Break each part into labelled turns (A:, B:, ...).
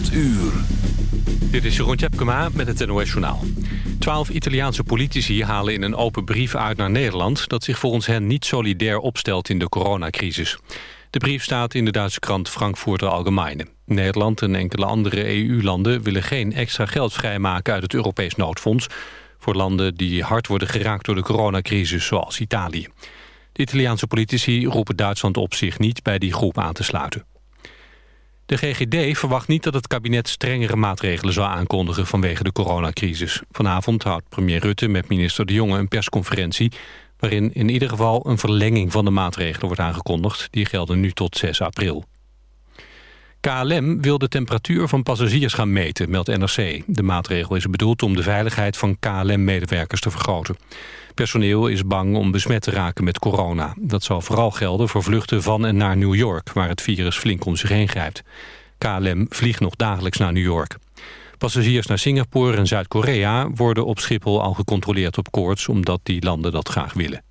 A: 8 uur.
B: Dit is Jeroen Tjepkema met het NOS Journaal. Twaalf Italiaanse politici halen in een open brief uit naar Nederland... dat zich volgens hen niet solidair opstelt in de coronacrisis. De brief staat in de Duitse krant Frankfurter Allgemeine. Nederland en enkele andere EU-landen willen geen extra geld vrijmaken... uit het Europees noodfonds... voor landen die hard worden geraakt door de coronacrisis, zoals Italië. De Italiaanse politici roepen Duitsland op zich niet bij die groep aan te sluiten. De GGD verwacht niet dat het kabinet strengere maatregelen zal aankondigen vanwege de coronacrisis. Vanavond houdt premier Rutte met minister De Jonge een persconferentie waarin in ieder geval een verlenging van de maatregelen wordt aangekondigd. Die gelden nu tot 6 april. KLM wil de temperatuur van passagiers gaan meten, meldt NRC. De maatregel is bedoeld om de veiligheid van KLM-medewerkers te vergroten. Personeel is bang om besmet te raken met corona. Dat zal vooral gelden voor vluchten van en naar New York... waar het virus flink om zich heen grijpt. KLM vliegt nog dagelijks naar New York. Passagiers naar Singapore en Zuid-Korea worden op Schiphol al gecontroleerd op koorts... omdat die landen dat graag willen.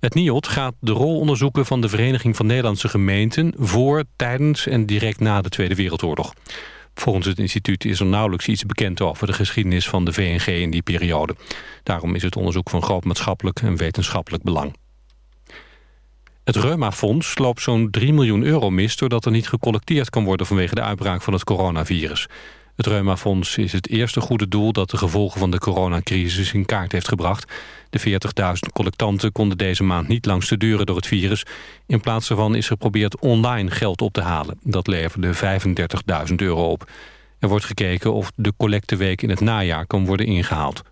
B: Het NIOD gaat de rol onderzoeken van de Vereniging van Nederlandse Gemeenten... voor, tijdens en direct na de Tweede Wereldoorlog. Volgens het instituut is er nauwelijks iets bekend over de geschiedenis van de VNG in die periode. Daarom is het onderzoek van groot maatschappelijk en wetenschappelijk belang. Het Reumafonds loopt zo'n 3 miljoen euro mis... doordat er niet gecollecteerd kan worden vanwege de uitbraak van het coronavirus. Het Reumafonds is het eerste goede doel dat de gevolgen van de coronacrisis in kaart heeft gebracht. De 40.000 collectanten konden deze maand niet langs de deuren door het virus. In plaats daarvan is geprobeerd online geld op te halen. Dat leverde 35.000 euro op. Er wordt gekeken of de collecteweek in het najaar kan worden ingehaald.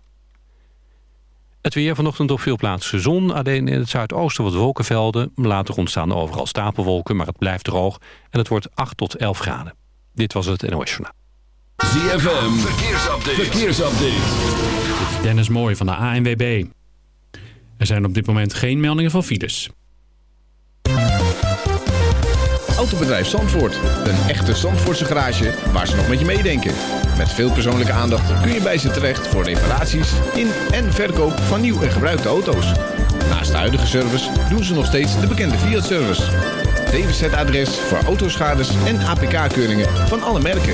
B: Het weer vanochtend op veel plaatsen zon. Alleen in het zuidoosten wat wolkenvelden. Later ontstaan overal stapelwolken, maar het blijft droog. En het wordt 8 tot 11 graden. Dit was het NOS Journaal.
A: ZFM, verkeersupdate. verkeersupdate.
C: Dennis Mooij van de ANWB. Er zijn op dit moment geen meldingen van files.
D: Autobedrijf Zandvoort. Een echte Zandvoortse garage waar ze nog met je meedenken. Met veel persoonlijke aandacht kun je bij ze terecht voor reparaties in en verkoop van nieuw en gebruikte auto's. Naast de huidige service doen ze nog steeds de bekende Fiat-service. DWZ-adres voor autoschades en APK-keuringen van alle merken.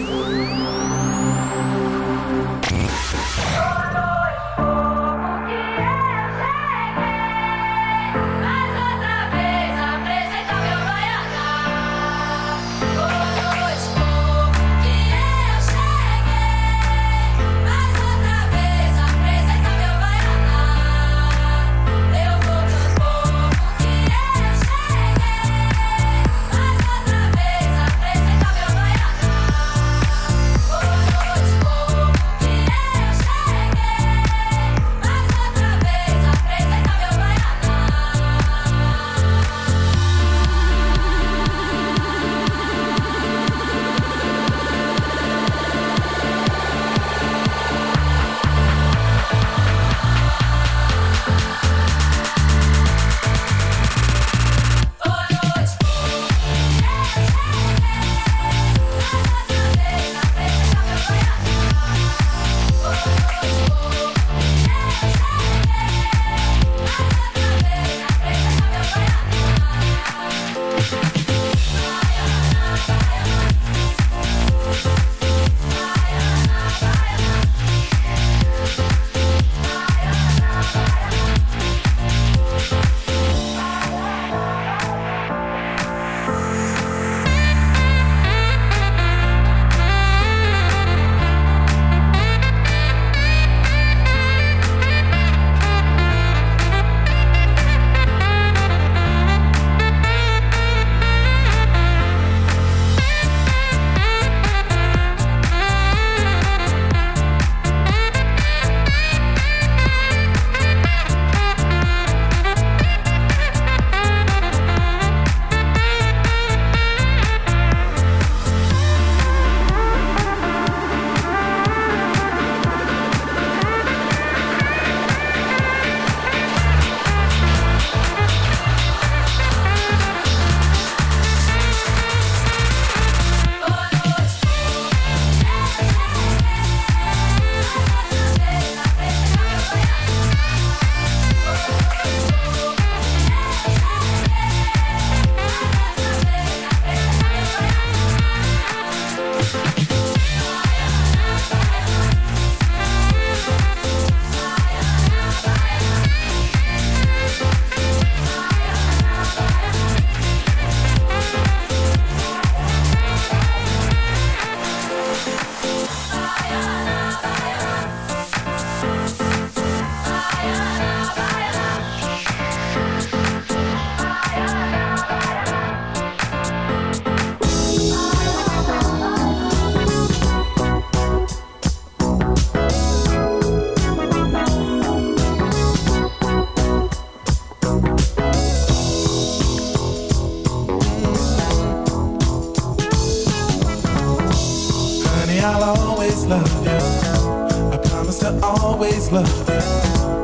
E: always love you. I promise to always love you.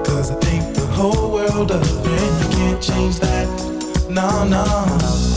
E: Cause I think the whole world of you, and You can't change that. No, no.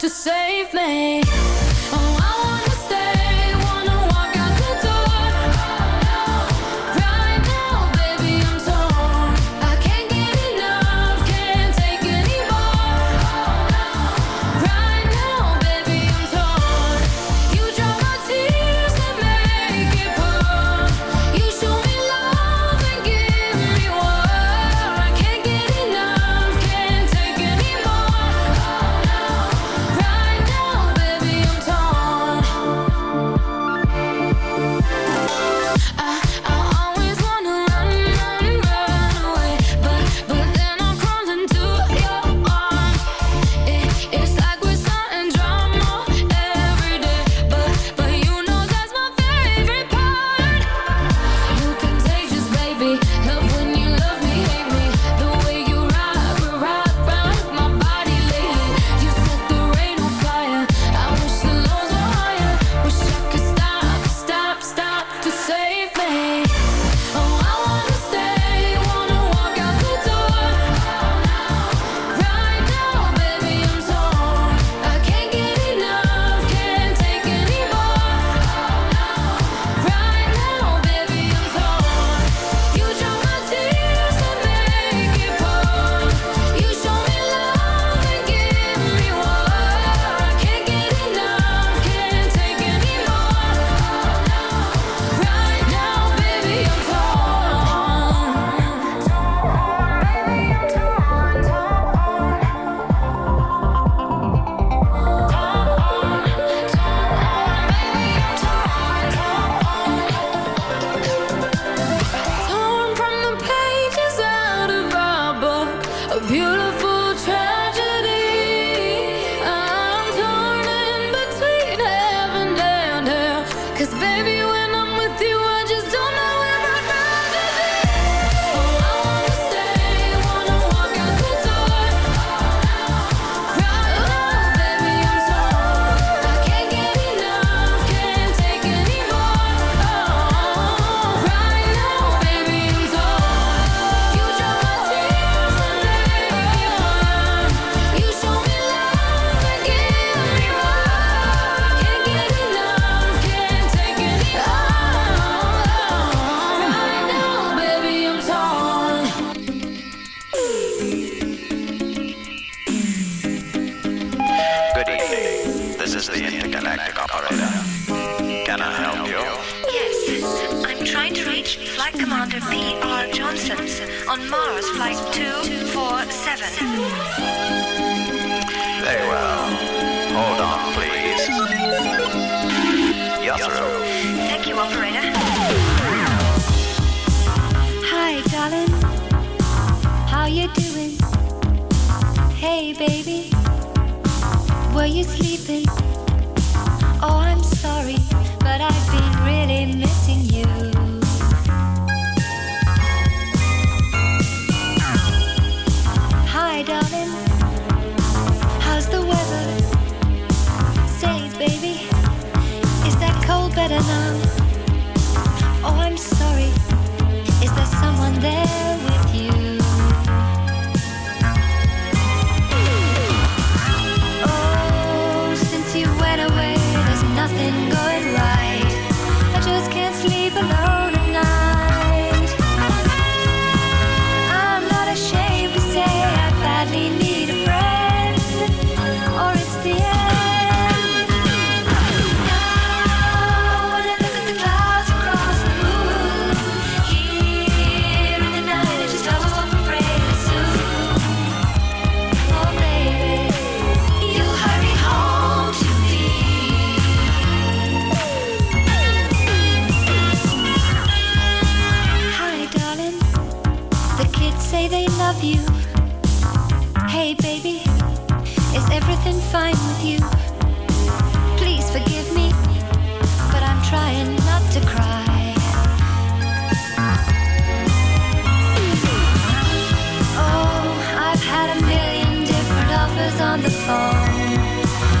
F: to save me.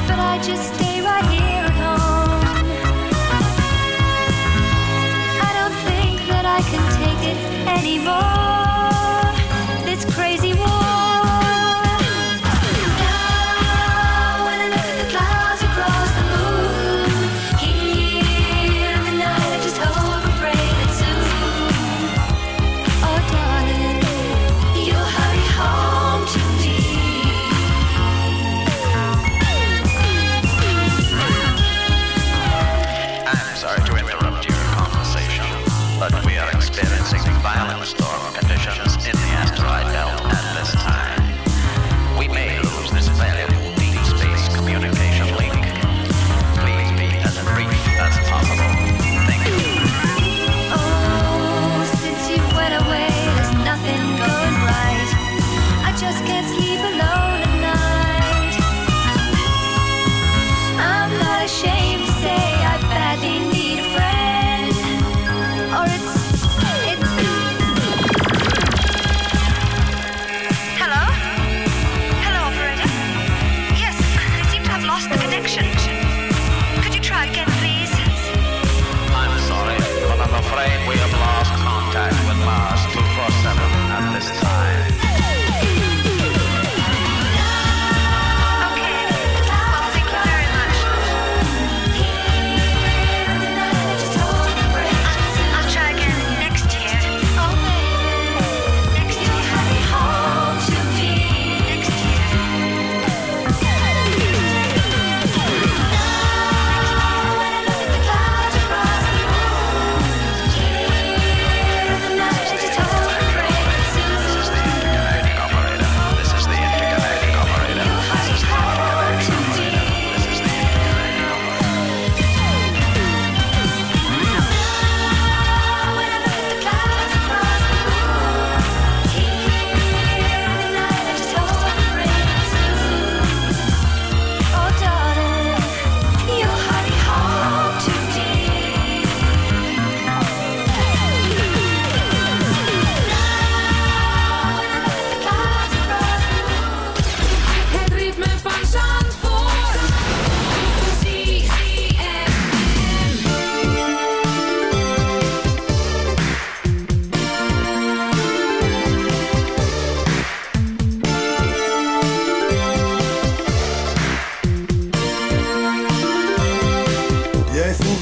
F: but I just think.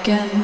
G: Again,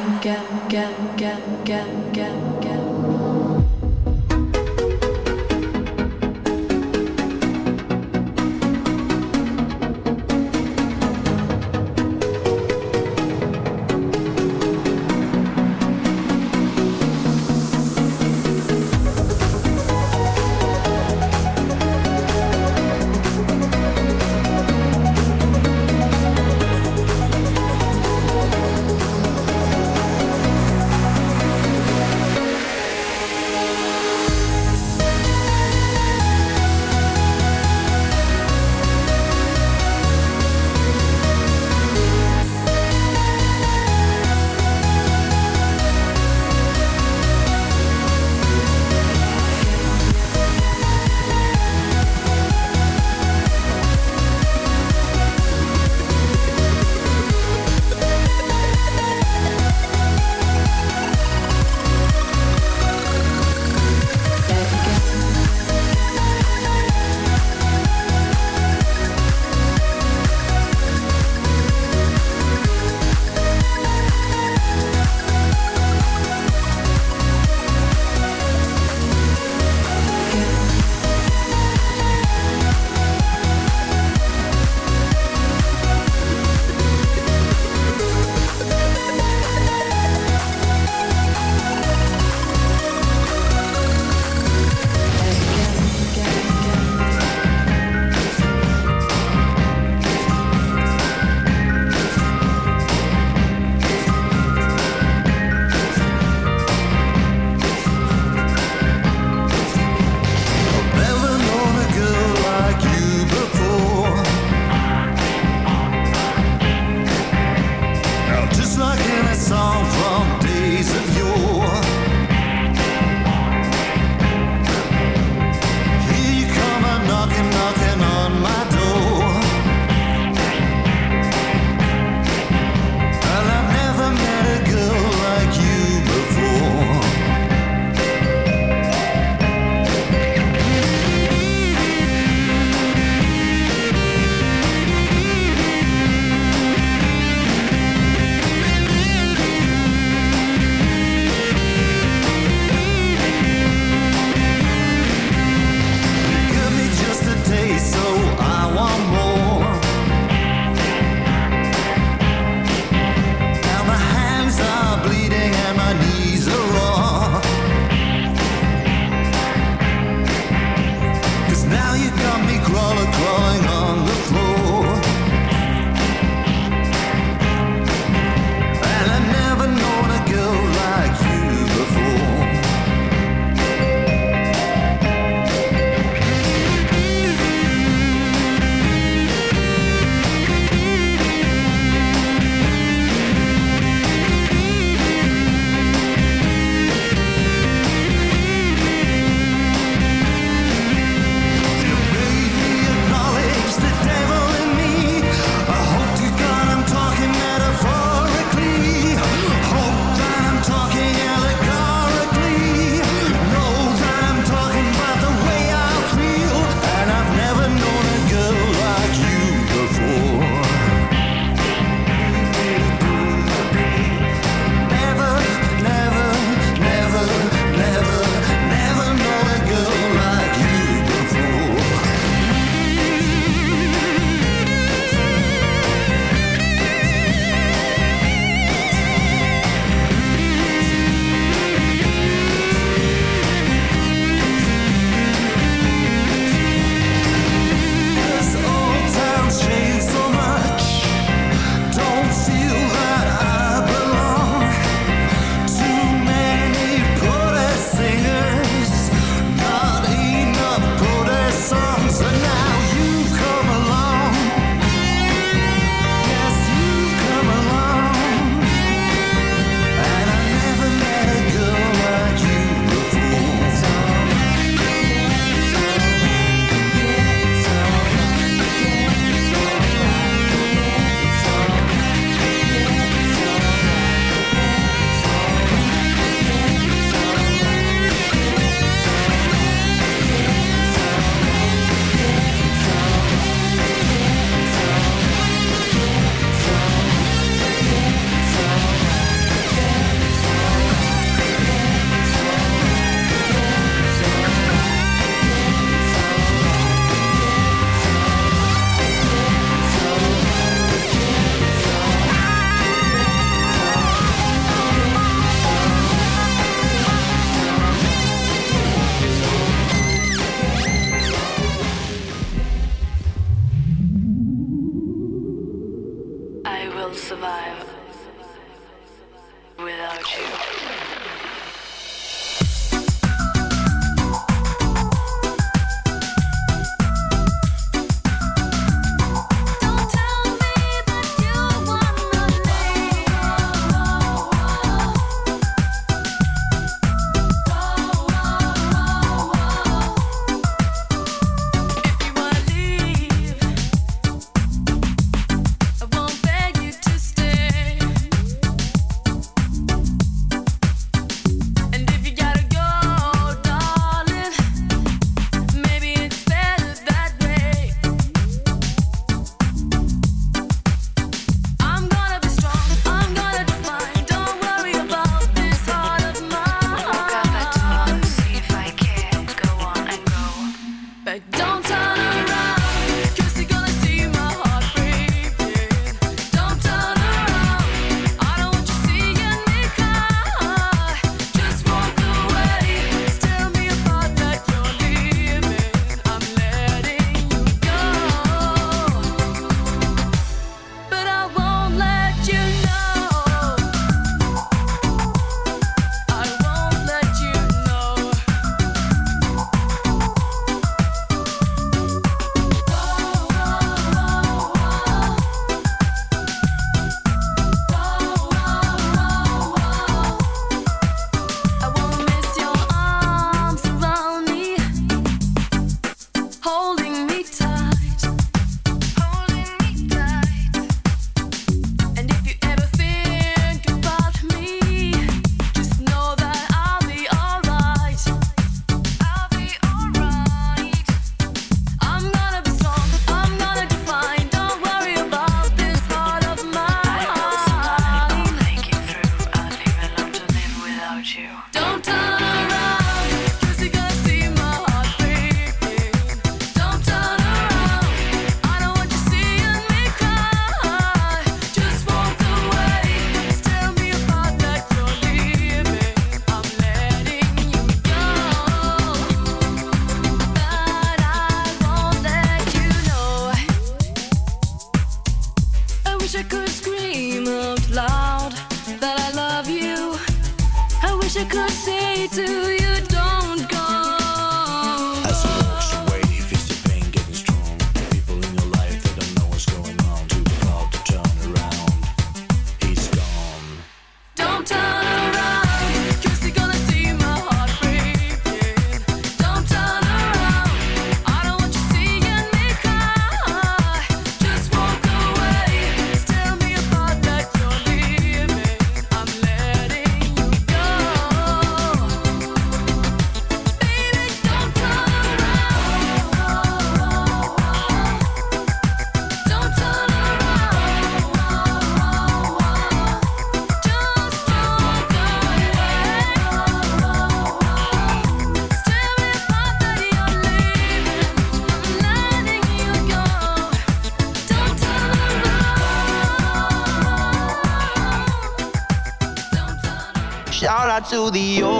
H: to the ocean.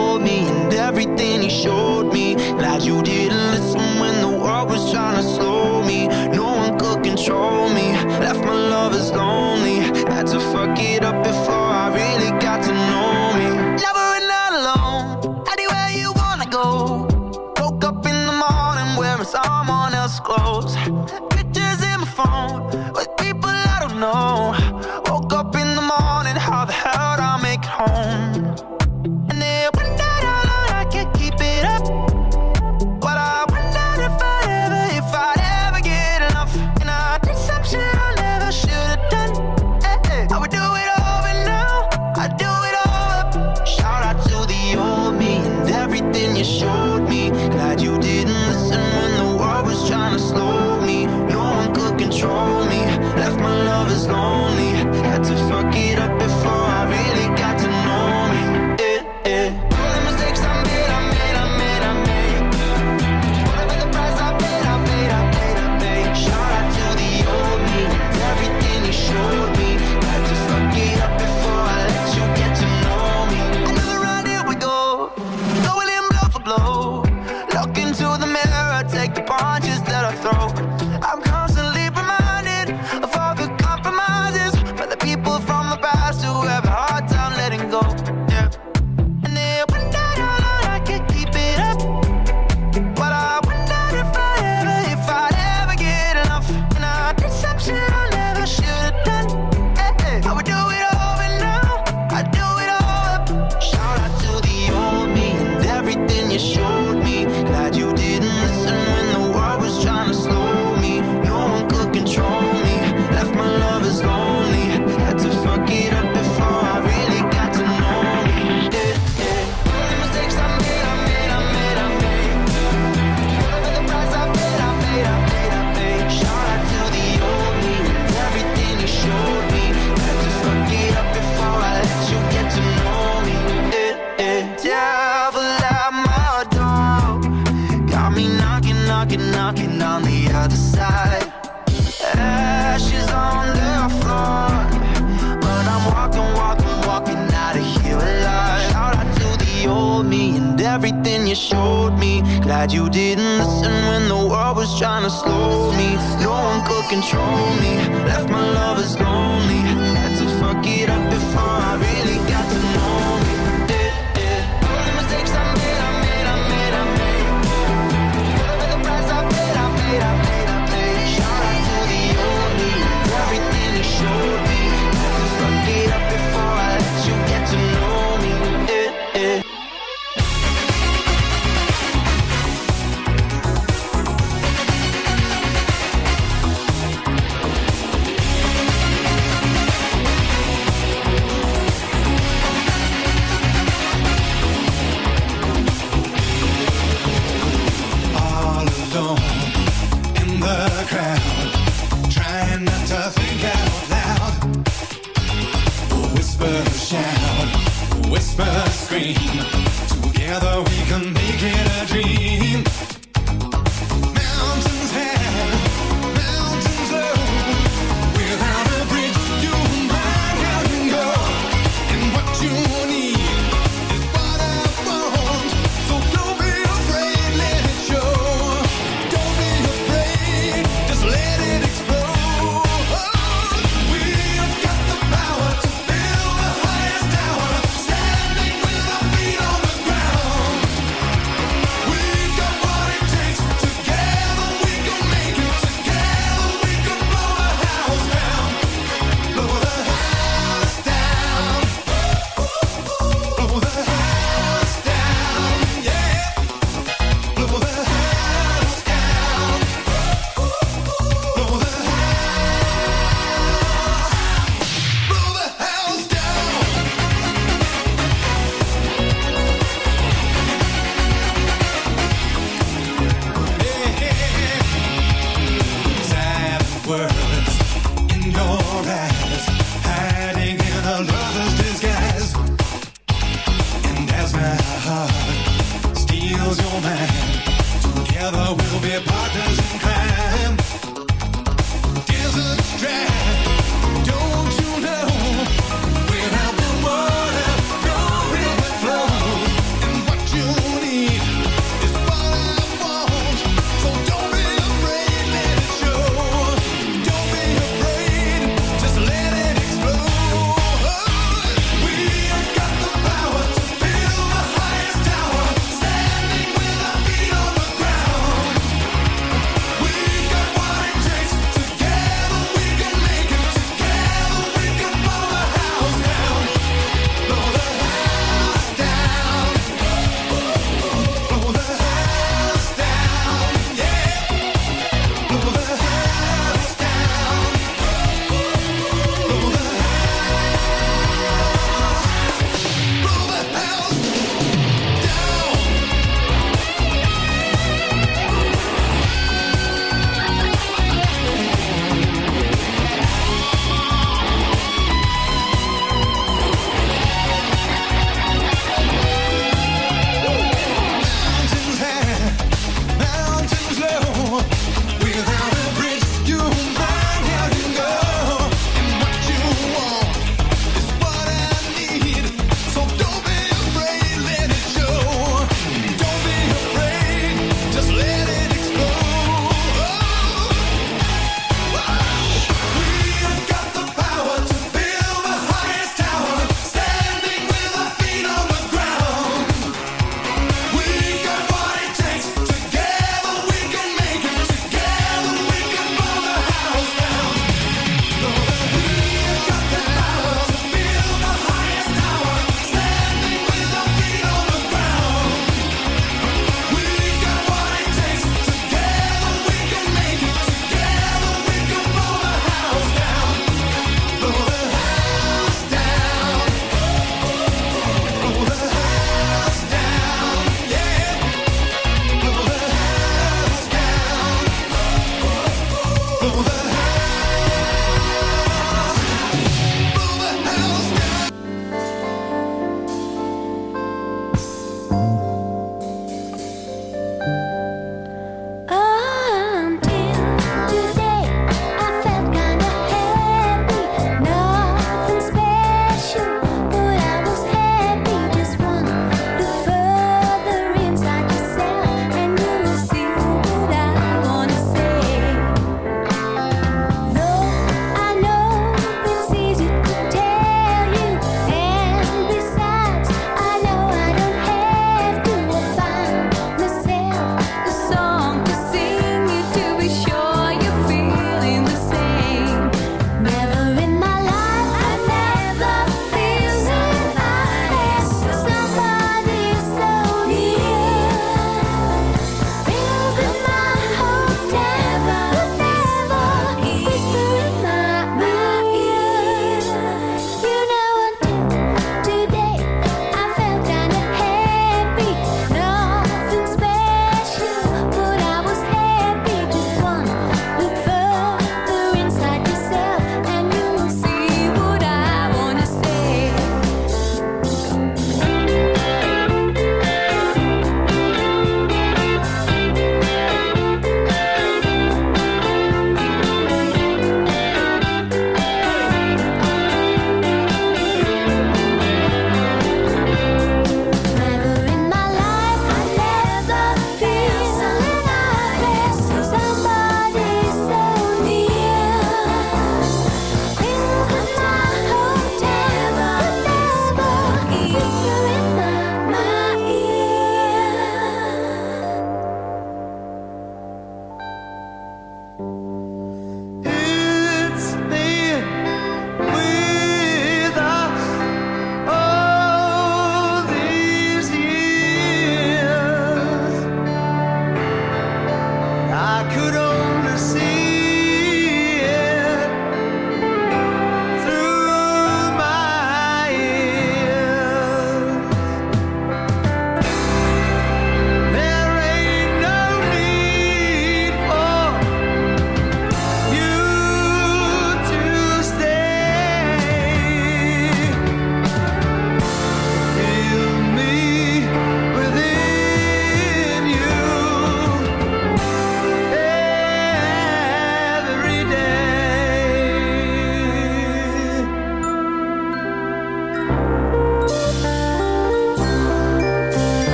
H: showed me. Glad you didn't listen when the world was trying to slow me. No one could control me. Left my lovers lonely